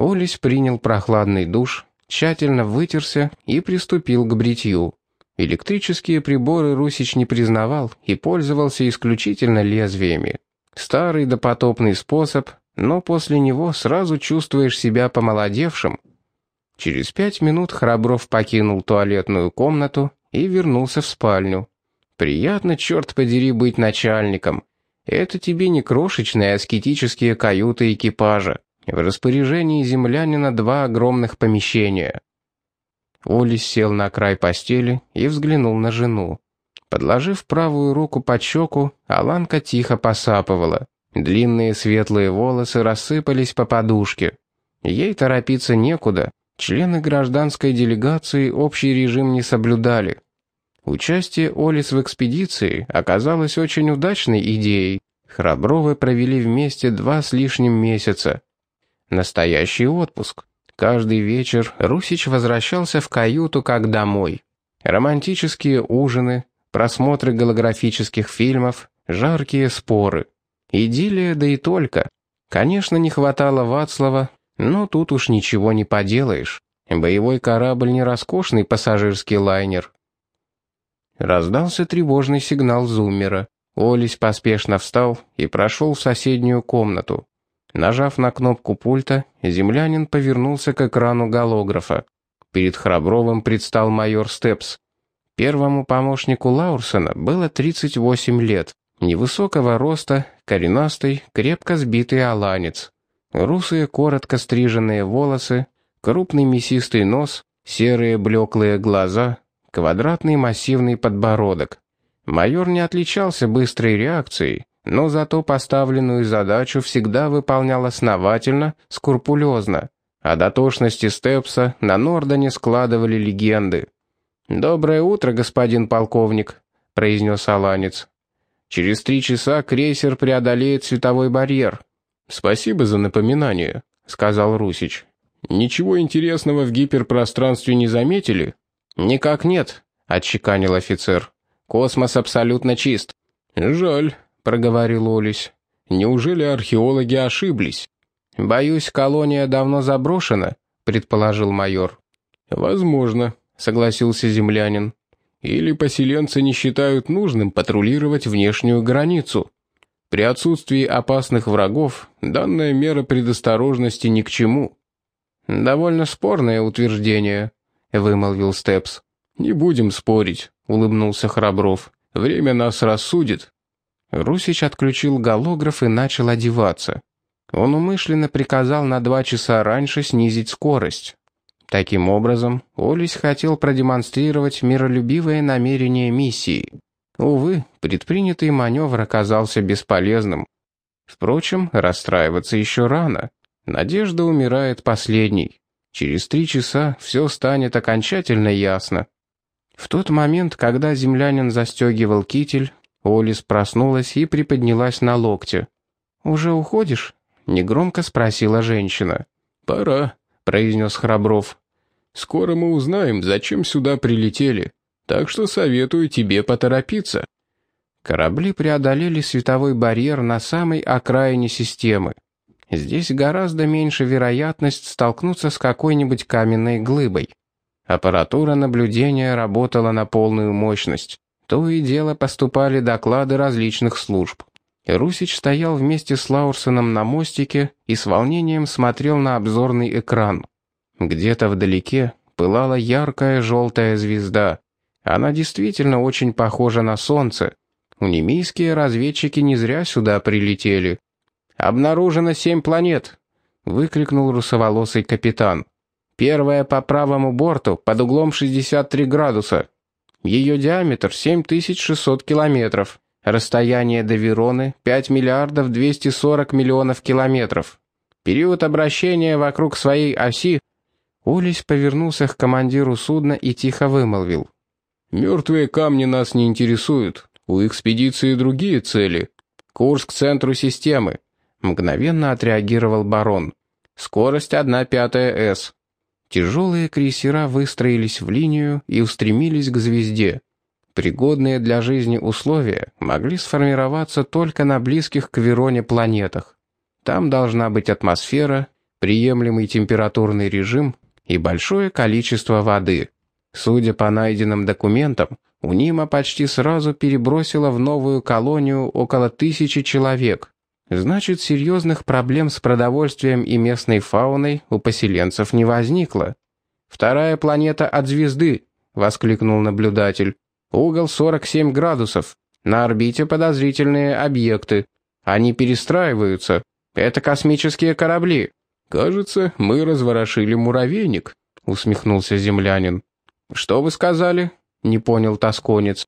Олесь принял прохладный душ, тщательно вытерся и приступил к бритью. Электрические приборы Русич не признавал и пользовался исключительно лезвиями. Старый допотопный способ, но после него сразу чувствуешь себя помолодевшим. Через пять минут Храбров покинул туалетную комнату и вернулся в спальню. Приятно, черт подери, быть начальником. Это тебе не крошечные аскетические каюты экипажа. В распоряжении землянина два огромных помещения. Олис сел на край постели и взглянул на жену. Подложив правую руку под щеку, Аланка тихо посапывала. Длинные светлые волосы рассыпались по подушке. Ей торопиться некуда. Члены гражданской делегации общий режим не соблюдали. Участие Олис в экспедиции оказалось очень удачной идеей. Храбровы провели вместе два с лишним месяца. Настоящий отпуск. Каждый вечер Русич возвращался в каюту как домой. Романтические ужины, просмотры голографических фильмов, жаркие споры. Идиллия, да и только. Конечно, не хватало Вацлава, но тут уж ничего не поделаешь. Боевой корабль не роскошный пассажирский лайнер. Раздался тревожный сигнал зуммера. Олесь поспешно встал и прошел в соседнюю комнату. Нажав на кнопку пульта, землянин повернулся к экрану голографа. Перед Храбровым предстал майор Степс. Первому помощнику Лаурсона было 38 лет. Невысокого роста, коренастый, крепко сбитый аланец. Русые коротко стриженные волосы, крупный мясистый нос, серые блеклые глаза, квадратный массивный подбородок. Майор не отличался быстрой реакцией, но зато поставленную задачу всегда выполнял основательно, скрупулезно, а до тошности Степса на Нордоне складывали легенды. «Доброе утро, господин полковник», — произнес Аланец. «Через три часа крейсер преодолеет световой барьер». «Спасибо за напоминание», — сказал Русич. «Ничего интересного в гиперпространстве не заметили?» «Никак нет», — отчеканил офицер. «Космос абсолютно чист». «Жаль», — проговорил Олесь. «Неужели археологи ошиблись?» «Боюсь, колония давно заброшена», — предположил майор. «Возможно», — согласился землянин. «Или поселенцы не считают нужным патрулировать внешнюю границу. При отсутствии опасных врагов данная мера предосторожности ни к чему». «Довольно спорное утверждение», — вымолвил Степс. «Не будем спорить», — улыбнулся Храбров. «Время нас рассудит». Русич отключил голограф и начал одеваться. Он умышленно приказал на два часа раньше снизить скорость. Таким образом, Олесь хотел продемонстрировать миролюбивое намерение миссии. Увы, предпринятый маневр оказался бесполезным. Впрочем, расстраиваться еще рано. Надежда умирает последней. Через три часа все станет окончательно ясно. В тот момент, когда землянин застегивал китель, Олис проснулась и приподнялась на локте. «Уже уходишь?» — негромко спросила женщина. «Пора», — произнес Храбров. «Скоро мы узнаем, зачем сюда прилетели, так что советую тебе поторопиться». Корабли преодолели световой барьер на самой окраине системы. Здесь гораздо меньше вероятность столкнуться с какой-нибудь каменной глыбой. Аппаратура наблюдения работала на полную мощность. То и дело поступали доклады различных служб. Русич стоял вместе с Лаурсоном на мостике и с волнением смотрел на обзорный экран. Где-то вдалеке пылала яркая желтая звезда. Она действительно очень похожа на Солнце. Унемийские разведчики не зря сюда прилетели. «Обнаружено семь планет!» — выкрикнул русоволосый капитан. «Первая по правому борту, под углом 63 градуса. Ее диаметр 7600 километров. Расстояние до Вероны 5 миллиардов 240 миллионов километров. Период обращения вокруг своей оси Улис повернулся к командиру судна и тихо вымолвил. «Мертвые камни нас не интересуют. У экспедиции другие цели. Курс к центру системы», — мгновенно отреагировал барон. «Скорость 1 пятая С. Тяжелые крейсера выстроились в линию и устремились к звезде. Пригодные для жизни условия могли сформироваться только на близких к Вероне планетах. Там должна быть атмосфера, приемлемый температурный режим и большое количество воды. Судя по найденным документам, Унима почти сразу перебросила в новую колонию около тысячи человек. Значит, серьезных проблем с продовольствием и местной фауной у поселенцев не возникло. «Вторая планета от звезды», — воскликнул наблюдатель. «Угол 47 градусов. На орбите подозрительные объекты. Они перестраиваются. Это космические корабли». «Кажется, мы разворошили муравейник», — усмехнулся землянин. «Что вы сказали?» — не понял тосконец.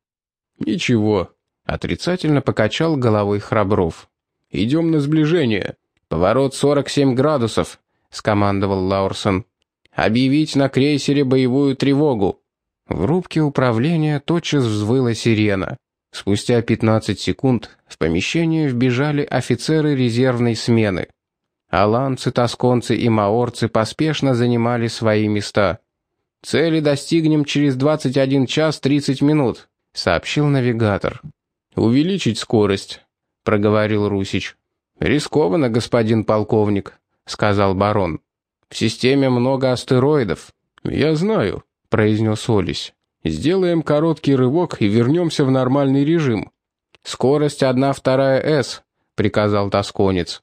«Ничего», — отрицательно покачал головой Храбров. «Идем на сближение. Поворот 47 градусов», — скомандовал Лаурсон. «Объявить на крейсере боевую тревогу». В рубке управления тотчас взвыла сирена. Спустя 15 секунд в помещение вбежали офицеры резервной смены. Аланцы, тосконцы и маорцы поспешно занимали свои места. «Цели достигнем через 21 час 30 минут», — сообщил навигатор. «Увеличить скорость», — проговорил Русич. «Рискованно, господин полковник», — сказал барон. «В системе много астероидов». «Я знаю», — произнес Олесь. Сделаем короткий рывок и вернемся в нормальный режим. Скорость одна вторая С, приказал тосконец.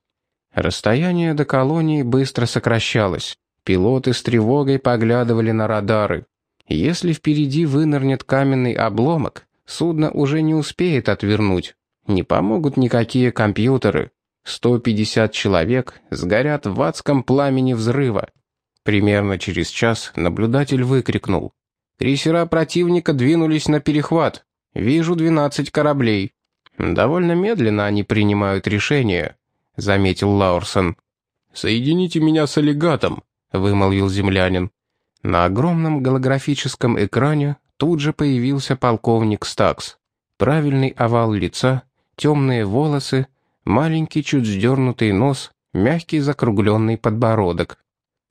Расстояние до колонии быстро сокращалось. Пилоты с тревогой поглядывали на радары. Если впереди вынырнет каменный обломок, судно уже не успеет отвернуть. Не помогут никакие компьютеры. 150 человек сгорят в адском пламени взрыва. Примерно через час наблюдатель выкрикнул. Крейсера противника двинулись на перехват. Вижу 12 кораблей. Довольно медленно они принимают решения, заметил Лаурсон. Соедините меня с аллигатом, вымолвил землянин. На огромном голографическом экране тут же появился полковник Стакс. Правильный овал лица, темные волосы, маленький чуть сдернутый нос, мягкий закругленный подбородок.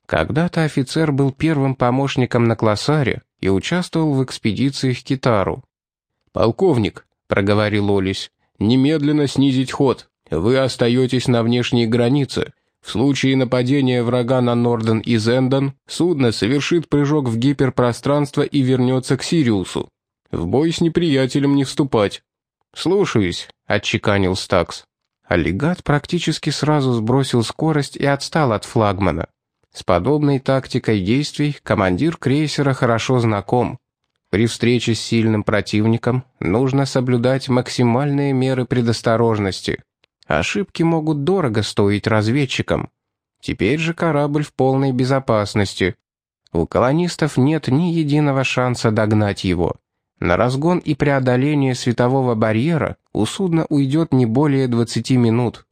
Когда-то офицер был первым помощником на классаре, и участвовал в экспедиции к Китару. «Полковник», — проговорил Олесь, — «немедленно снизить ход. Вы остаетесь на внешней границе. В случае нападения врага на Норден и Зендон, судно совершит прыжок в гиперпространство и вернется к Сириусу. В бой с неприятелем не вступать». «Слушаюсь», — отчеканил Стакс. Аллигат практически сразу сбросил скорость и отстал от флагмана. С подобной тактикой действий командир крейсера хорошо знаком. При встрече с сильным противником нужно соблюдать максимальные меры предосторожности. Ошибки могут дорого стоить разведчикам. Теперь же корабль в полной безопасности. У колонистов нет ни единого шанса догнать его. На разгон и преодоление светового барьера у судна уйдет не более 20 минут.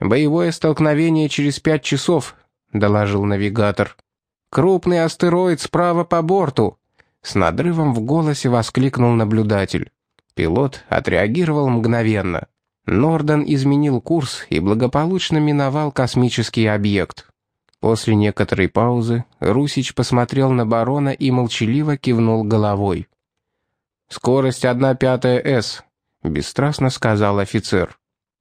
Боевое столкновение через 5 часов, доложил навигатор. «Крупный астероид справа по борту!» С надрывом в голосе воскликнул наблюдатель. Пилот отреагировал мгновенно. Норден изменил курс и благополучно миновал космический объект. После некоторой паузы Русич посмотрел на барона и молчаливо кивнул головой. «Скорость одна пятая С», — бесстрастно сказал офицер.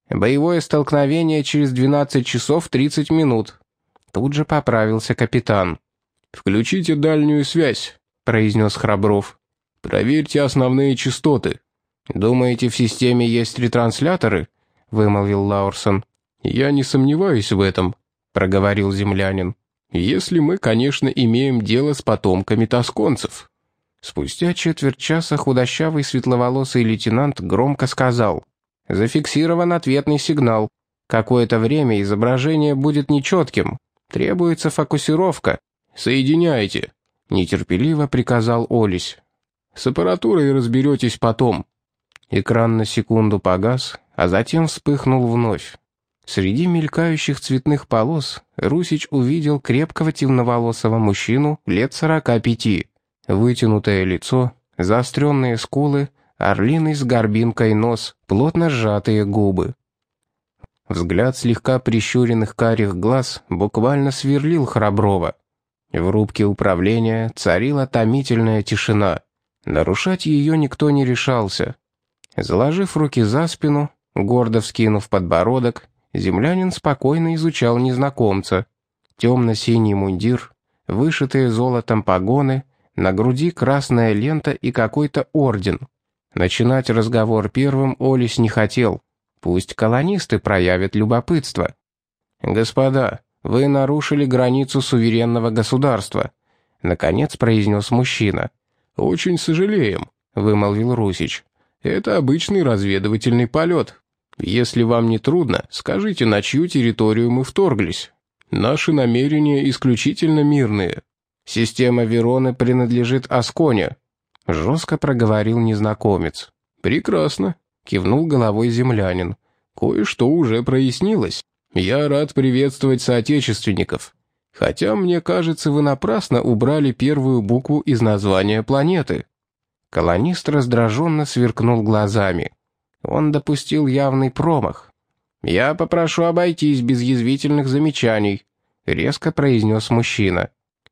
«Боевое столкновение через 12 часов 30 минут. Тут же поправился капитан. «Включите дальнюю связь», — произнес Храбров. «Проверьте основные частоты». «Думаете, в системе есть ретрансляторы?» — вымолвил Лаурсон. «Я не сомневаюсь в этом», — проговорил землянин. «Если мы, конечно, имеем дело с потомками тосконцев». Спустя четверть часа худощавый светловолосый лейтенант громко сказал. «Зафиксирован ответный сигнал. Какое-то время изображение будет нечетким, Требуется фокусировка. Соединяйте», — нетерпеливо приказал Олесь. «С аппаратурой разберетесь потом». Экран на секунду погас, а затем вспыхнул вновь. Среди мелькающих цветных полос Русич увидел крепкого темноволосого мужчину лет сорока пяти. Вытянутое лицо, заостренные скулы, орлиный с горбинкой нос, плотно сжатые губы. Взгляд слегка прищуренных карих глаз буквально сверлил Храброва. В рубке управления царила томительная тишина. Нарушать ее никто не решался. Заложив руки за спину, гордо вскинув подбородок, землянин спокойно изучал незнакомца. темно-синий мундир, вышитые золотом погоны, на груди красная лента и какой-то орден. Начинать разговор первым Олесь не хотел. Пусть колонисты проявят любопытство. «Господа, вы нарушили границу суверенного государства», — наконец произнес мужчина. «Очень сожалеем», — вымолвил Русич. «Это обычный разведывательный полет. Если вам не трудно, скажите, на чью территорию мы вторглись. Наши намерения исключительно мирные. Система Вероны принадлежит Асконе», — жестко проговорил незнакомец. «Прекрасно», — кивнул головой землянин. «Кое-что уже прояснилось. Я рад приветствовать соотечественников. Хотя, мне кажется, вы напрасно убрали первую букву из названия планеты». Колонист раздраженно сверкнул глазами. Он допустил явный промах. «Я попрошу обойтись без язвительных замечаний», — резко произнес мужчина.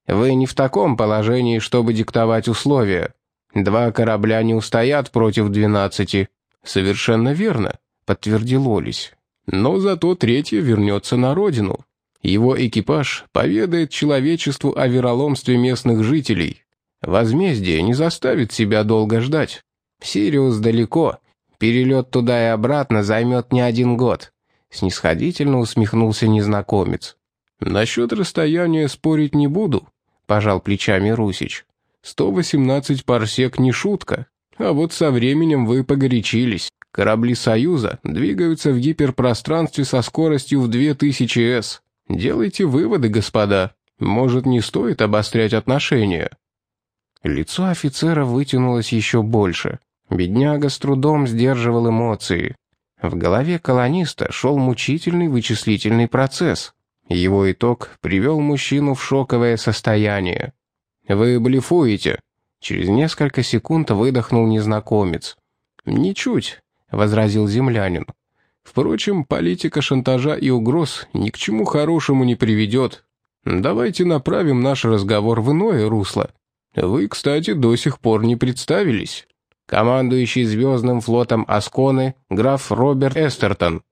«Вы не в таком положении, чтобы диктовать условия. Два корабля не устоят против двенадцати». «Совершенно верно», — подтвердил Олесь. Но зато третье вернется на родину. Его экипаж поведает человечеству о вероломстве местных жителей. Возмездие не заставит себя долго ждать. Сириус далеко. Перелет туда и обратно займет не один год. Снисходительно усмехнулся незнакомец. «Насчет расстояния спорить не буду», — пожал плечами Русич. «118 парсек не шутка, а вот со временем вы погорячились. Корабли «Союза» двигаются в гиперпространстве со скоростью в 2000 С. Делайте выводы, господа. Может, не стоит обострять отношения?» Лицо офицера вытянулось еще больше. Бедняга с трудом сдерживал эмоции. В голове колониста шел мучительный вычислительный процесс. Его итог привел мужчину в шоковое состояние. «Вы блефуете?» Через несколько секунд выдохнул незнакомец. «Ничуть. — возразил землянин. «Впрочем, политика шантажа и угроз ни к чему хорошему не приведет. Давайте направим наш разговор в иное русло. Вы, кстати, до сих пор не представились. Командующий звездным флотом Асконы, граф Роберт Эстертон».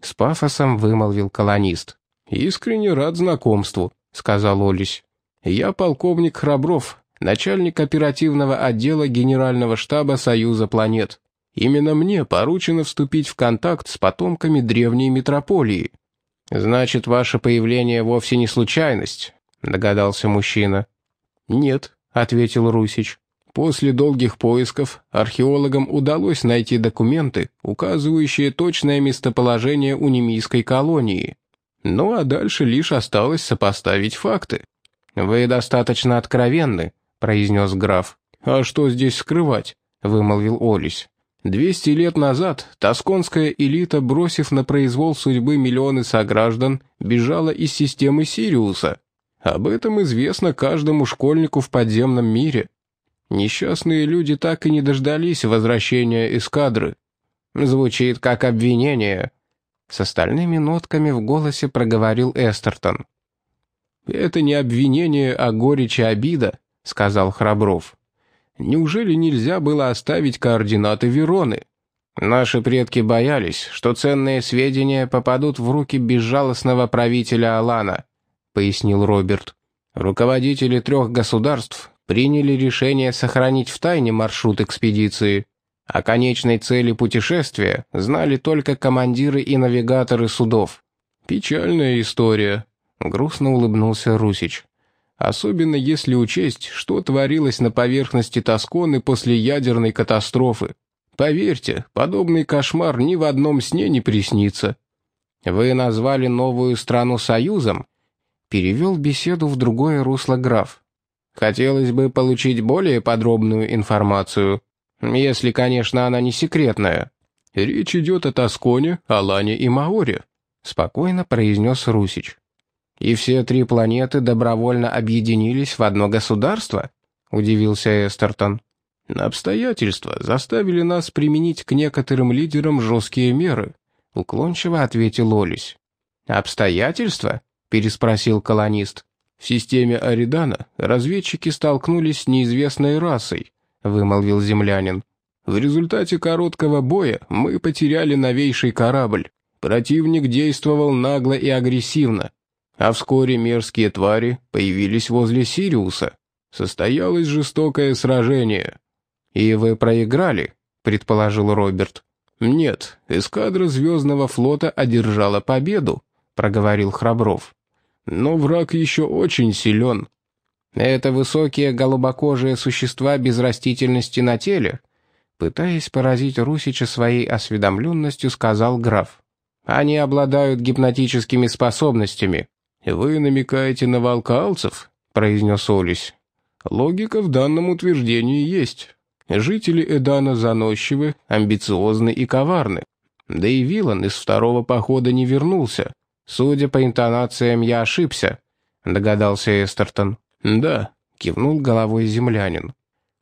С пафосом вымолвил колонист. «Искренне рад знакомству», — сказал Олесь. «Я полковник Храбров, начальник оперативного отдела Генерального штаба Союза планет. Именно мне поручено вступить в контакт с потомками древней метрополии. Значит, ваше появление вовсе не случайность, догадался мужчина. Нет, ответил Русич. После долгих поисков археологам удалось найти документы, указывающие точное местоположение унимийской колонии. Ну а дальше лишь осталось сопоставить факты. «Вы достаточно откровенны», — произнес граф. «А что здесь скрывать?» — вымолвил Олесь. Двести лет назад тосконская элита, бросив на произвол судьбы миллионы сограждан, бежала из системы Сириуса. Об этом известно каждому школьнику в подземном мире. Несчастные люди так и не дождались возвращения эскадры. Звучит как обвинение. С остальными нотками в голосе проговорил Эстертон. «Это не обвинение, а горечь и обида», — сказал Храбров. Неужели нельзя было оставить координаты Вероны? Наши предки боялись, что ценные сведения попадут в руки безжалостного правителя Алана, пояснил Роберт. Руководители трех государств приняли решение сохранить в тайне маршрут экспедиции. О конечной цели путешествия знали только командиры и навигаторы судов. «Печальная история», — грустно улыбнулся Русич. Особенно если учесть, что творилось на поверхности Тосконы после ядерной катастрофы. Поверьте, подобный кошмар ни в одном сне не приснится. «Вы назвали новую страну Союзом?» Перевел беседу в другое русло граф. «Хотелось бы получить более подробную информацию, если, конечно, она не секретная». «Речь идет о Тосконе, Алане и Маоре», — спокойно произнес Русич. «И все три планеты добровольно объединились в одно государство?» — удивился Эстертон. «Обстоятельства заставили нас применить к некоторым лидерам жесткие меры», — уклончиво ответил Олесь. «Обстоятельства?» — переспросил колонист. «В системе Аридана разведчики столкнулись с неизвестной расой», — вымолвил землянин. «В результате короткого боя мы потеряли новейший корабль. Противник действовал нагло и агрессивно. а вскоре мерзкие твари появились возле Сириуса. Состоялось жестокое сражение. «И вы проиграли?» — предположил Роберт. «Нет, эскадра Звездного флота одержала победу», — проговорил Храбров. «Но враг еще очень силен». «Это высокие голубокожие существа без растительности на теле?» Пытаясь поразить Русича своей осведомленностью, сказал граф. «Они обладают гипнотическими способностями». «Вы намекаете на волкалцев?» — произнес Олесь. «Логика в данном утверждении есть. Жители Эдана заносчивы, амбициозны и коварны. Да и Вилан из второго похода не вернулся. Судя по интонациям, я ошибся», — догадался Эстертон. «Да», — кивнул головой землянин.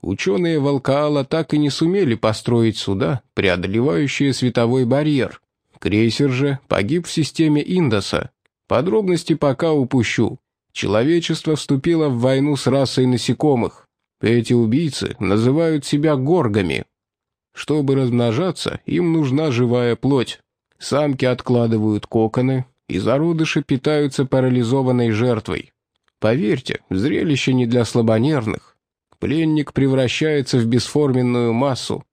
«Ученые Волкаала так и не сумели построить суда, преодолевающие световой барьер. Крейсер же погиб в системе Индоса. Подробности пока упущу. Человечество вступило в войну с расой насекомых. Эти убийцы называют себя горгами. Чтобы размножаться, им нужна живая плоть. Самки откладывают коконы, и зародыши питаются парализованной жертвой. Поверьте, зрелище не для слабонервных. Пленник превращается в бесформенную массу.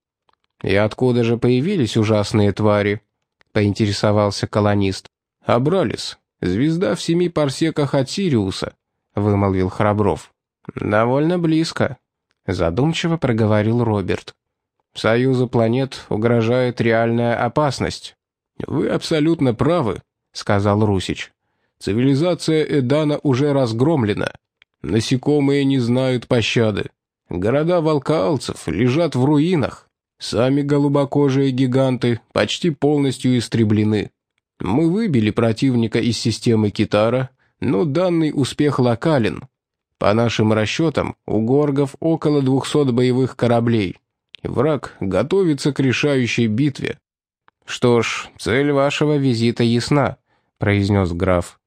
«И откуда же появились ужасные твари?» — поинтересовался колонист. «Абралис, звезда в семи парсеках от Сириуса», — вымолвил Храбров. «Довольно близко», — задумчиво проговорил Роберт. «Союзу планет угрожает реальная опасность». «Вы абсолютно правы», — сказал Русич. «Цивилизация Эдана уже разгромлена. Насекомые не знают пощады. Города волкаалцев лежат в руинах. Сами голубокожие гиганты почти полностью истреблены. Мы выбили противника из системы Китара, но данный успех локален. По нашим расчетам, у горгов около 200 боевых кораблей. Враг готовится к решающей битве. «Что ж, цель вашего визита ясна», — произнес граф.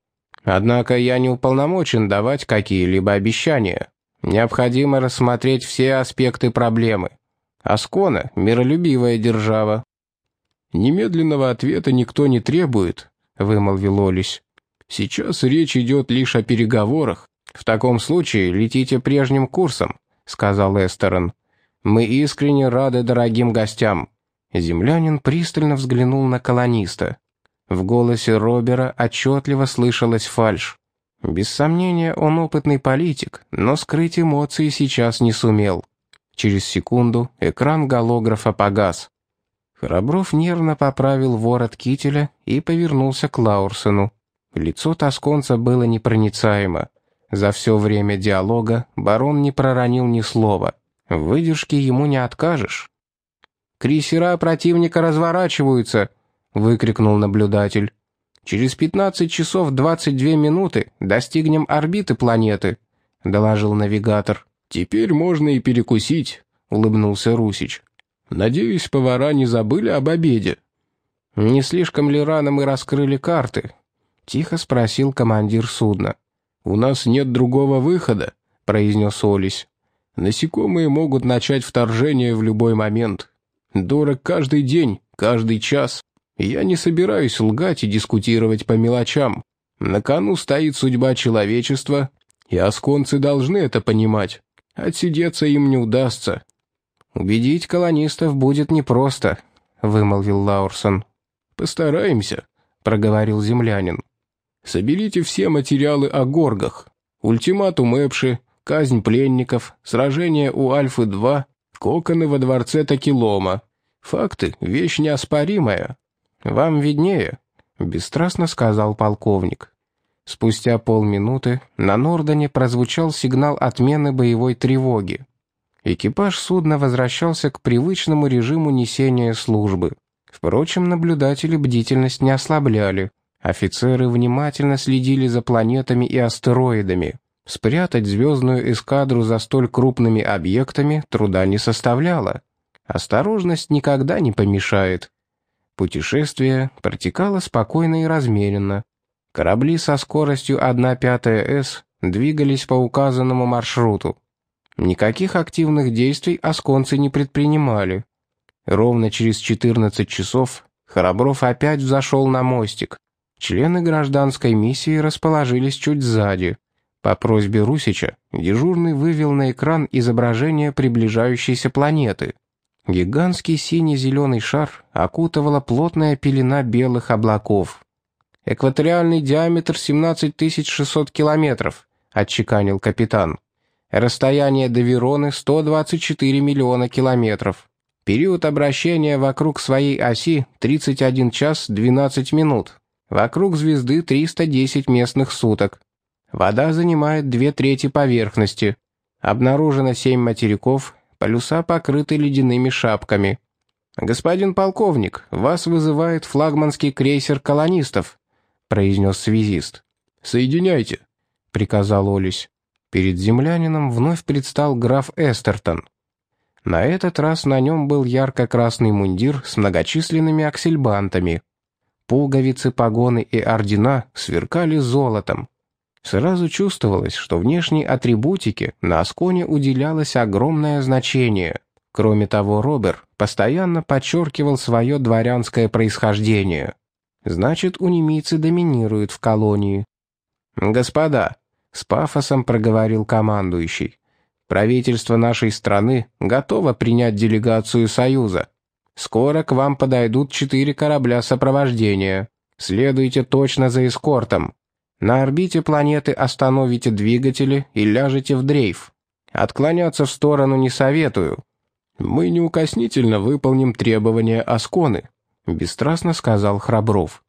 «Однако я не уполномочен давать какие-либо обещания. Необходимо рассмотреть все аспекты проблемы. Аскона — миролюбивая держава». «Немедленного ответа никто не требует», — вымолвил Олесь. «Сейчас речь идет лишь о переговорах. «В таком случае летите прежним курсом», — сказал Эстерон. «Мы искренне рады дорогим гостям». Землянин пристально взглянул на колониста. В голосе Робера отчетливо слышалась фальшь. Без сомнения, он опытный политик, но скрыть эмоции сейчас не сумел. Через секунду экран голографа погас. Храбров нервно поправил ворот кителя и повернулся к Лаурсену. Лицо тосконца было непроницаемо. За все время диалога барон не проронил ни слова. В выдержке ему не откажешь. «Крейсера противника разворачиваются!» — выкрикнул наблюдатель. «Через 15 часов 22 минуты достигнем орбиты планеты», — доложил навигатор. «Теперь можно и перекусить», — улыбнулся Русич. «Надеюсь, повара не забыли об обеде». «Не слишком ли рано мы раскрыли карты?» — тихо спросил командир судна. «У нас нет другого выхода», — произнес Олесь. «Насекомые могут начать вторжение в любой момент. Дорог каждый день, каждый час. Я не собираюсь лгать и дискутировать по мелочам. На кону стоит судьба человечества, и асконцы должны это понимать. Отсидеться им не удастся». «Убедить колонистов будет непросто», — вымолвил Лаурсон. «Постараемся», — проговорил землянин. Соберите все материалы о горгах. Ультиматум Эпши, казнь пленников, сражение у Альфы-2, коконы во дворце Такилома. Факты — вещь неоспоримая. Вам виднее, — бесстрастно сказал полковник. Спустя полминуты на Нордоне прозвучал сигнал отмены боевой тревоги. Экипаж судна возвращался к привычному режиму несения службы. Впрочем, наблюдатели бдительность не ослабляли. Офицеры внимательно следили за планетами и астероидами. Спрятать звездную эскадру за столь крупными объектами труда не составляло. Осторожность никогда не помешает. Путешествие протекало спокойно и размеренно. Корабли со скоростью 1 пятая С двигались по указанному маршруту. Никаких активных действий осконцы не предпринимали. Ровно через 14 часов Храбров опять взошел на мостик. Члены гражданской миссии расположились чуть сзади. По просьбе Русича дежурный вывел на экран изображение приближающейся планеты. Гигантский синий-зеленый шар окутывала плотная пелена белых облаков. «Экваториальный диаметр 17600 километров», — отчеканил капитан. «Расстояние до Вероны 124 миллиона километров. Период обращения вокруг своей оси 31 час 12 минут. Вокруг звезды 310 местных суток. Вода занимает две трети поверхности. Обнаружено семь материков, полюса покрыты ледяными шапками. «Господин полковник, вас вызывает флагманский крейсер колонистов», — произнес связист. «Соединяйте», — приказал Олесь. Перед землянином вновь предстал граф Эстертон. На этот раз на нем был ярко-красный мундир с многочисленными аксельбантами. Пуговицы, погоны и ордена сверкали золотом. Сразу чувствовалось, что внешней атрибутике на Асконе уделялось огромное значение. Кроме того, Робер постоянно подчеркивал свое дворянское происхождение. Значит, у немийцы доминируют в колонии. «Господа», — с пафосом проговорил командующий, «правительство нашей страны готово принять делегацию Союза. Скоро к вам подойдут четыре корабля сопровождения. Следуйте точно за эскортом. На орбите планеты остановите двигатели и ляжете в дрейф. Отклоняться в сторону не советую. Мы неукоснительно выполним требования Асконы, бесстрастно сказал Храбров.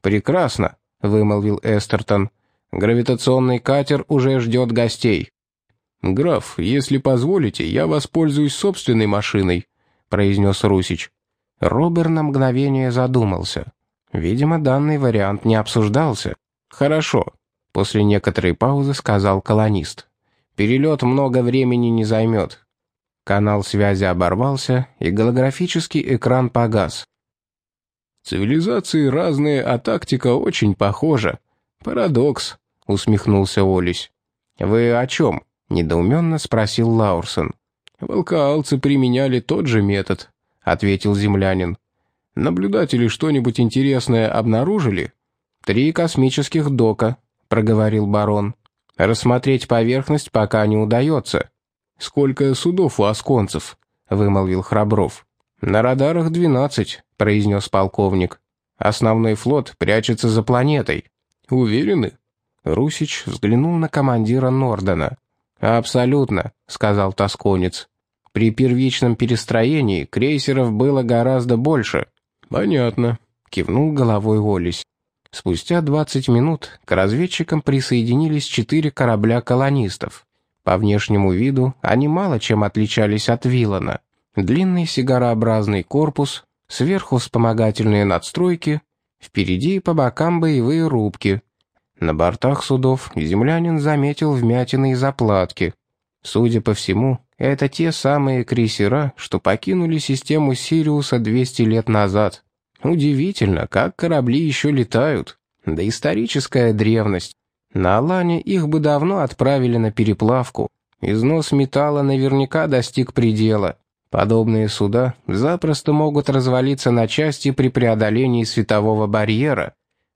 Прекрасно, вымолвил Эстертон. Гравитационный катер уже ждет гостей. «Граф, если позволите, я воспользуюсь собственной машиной», — произнес Русич. Робер на мгновение задумался. Видимо, данный вариант не обсуждался. «Хорошо», — после некоторой паузы сказал колонист. «Перелет много времени не займет». Канал связи оборвался, и голографический экран погас. «Цивилизации разные, а тактика очень похожа. Парадокс», — усмехнулся Олесь. «Вы о чем?» — недоуменно спросил Лаурсон. «Волкаалцы применяли тот же метод», — ответил землянин. «Наблюдатели что-нибудь интересное обнаружили?» «Три космических дока», — проговорил барон. «Рассмотреть поверхность пока не удается». «Сколько судов у осконцев?» — вымолвил Храбров. «На радарах двенадцать», — произнес полковник. «Основной флот прячется за планетой». «Уверены?» Русич взглянул на командира Нордена. «Абсолютно», — сказал тосконец. «При первичном перестроении крейсеров было гораздо больше». «Понятно», — кивнул головой Олесь. Спустя 20 минут к разведчикам присоединились четыре корабля колонистов. По внешнему виду они мало чем отличались от Вилана. Длинный сигарообразный корпус, сверху вспомогательные надстройки, впереди и по бокам боевые рубки. На бортах судов землянин заметил вмятины и заплатки. Судя по всему, это те самые крейсера, что покинули систему Сириуса 200 лет назад. Удивительно, как корабли еще летают. Да историческая древность. На Алане их бы давно отправили на переплавку. Износ металла наверняка достиг предела. Подобные суда запросто могут развалиться на части при преодолении светового барьера.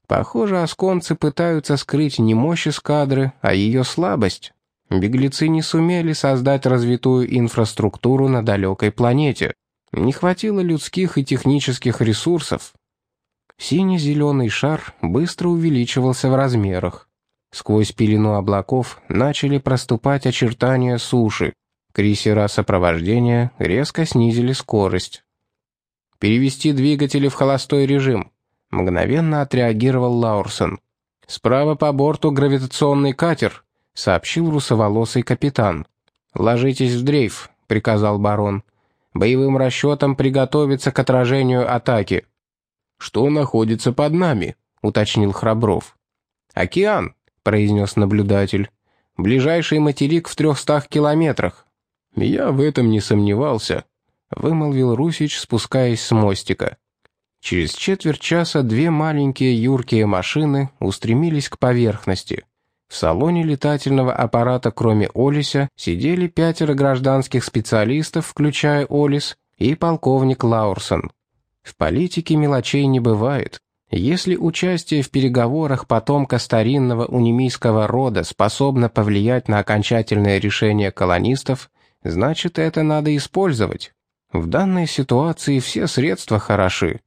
Похоже, осконцы пытаются скрыть не мощь эскадры, а ее слабость. Беглецы не сумели создать развитую инфраструктуру на далекой планете. Не хватило людских и технических ресурсов. Синий-зеленый шар быстро увеличивался в размерах. Сквозь пелену облаков начали проступать очертания суши. Крейсера сопровождения резко снизили скорость. «Перевести двигатели в холостой режим», — мгновенно отреагировал Лаурсон. «Справа по борту гравитационный катер», — сообщил русоволосый капитан. «Ложитесь в дрейф», — приказал барон боевым расчетам приготовиться к отражению атаки. «Что находится под нами?» — уточнил Храбров. «Океан», — произнес наблюдатель. «Ближайший материк в трехстах километрах». «Я в этом не сомневался», — вымолвил Русич, спускаясь с мостика. Через четверть часа две маленькие юркие машины устремились к поверхности. В салоне летательного аппарата, кроме Олиса, сидели пятеро гражданских специалистов, включая Олис, и полковник Лаурсон. В политике мелочей не бывает. Если участие в переговорах потомка старинного унимийского рода способно повлиять на окончательное решение колонистов, значит, это надо использовать. В данной ситуации все средства хороши.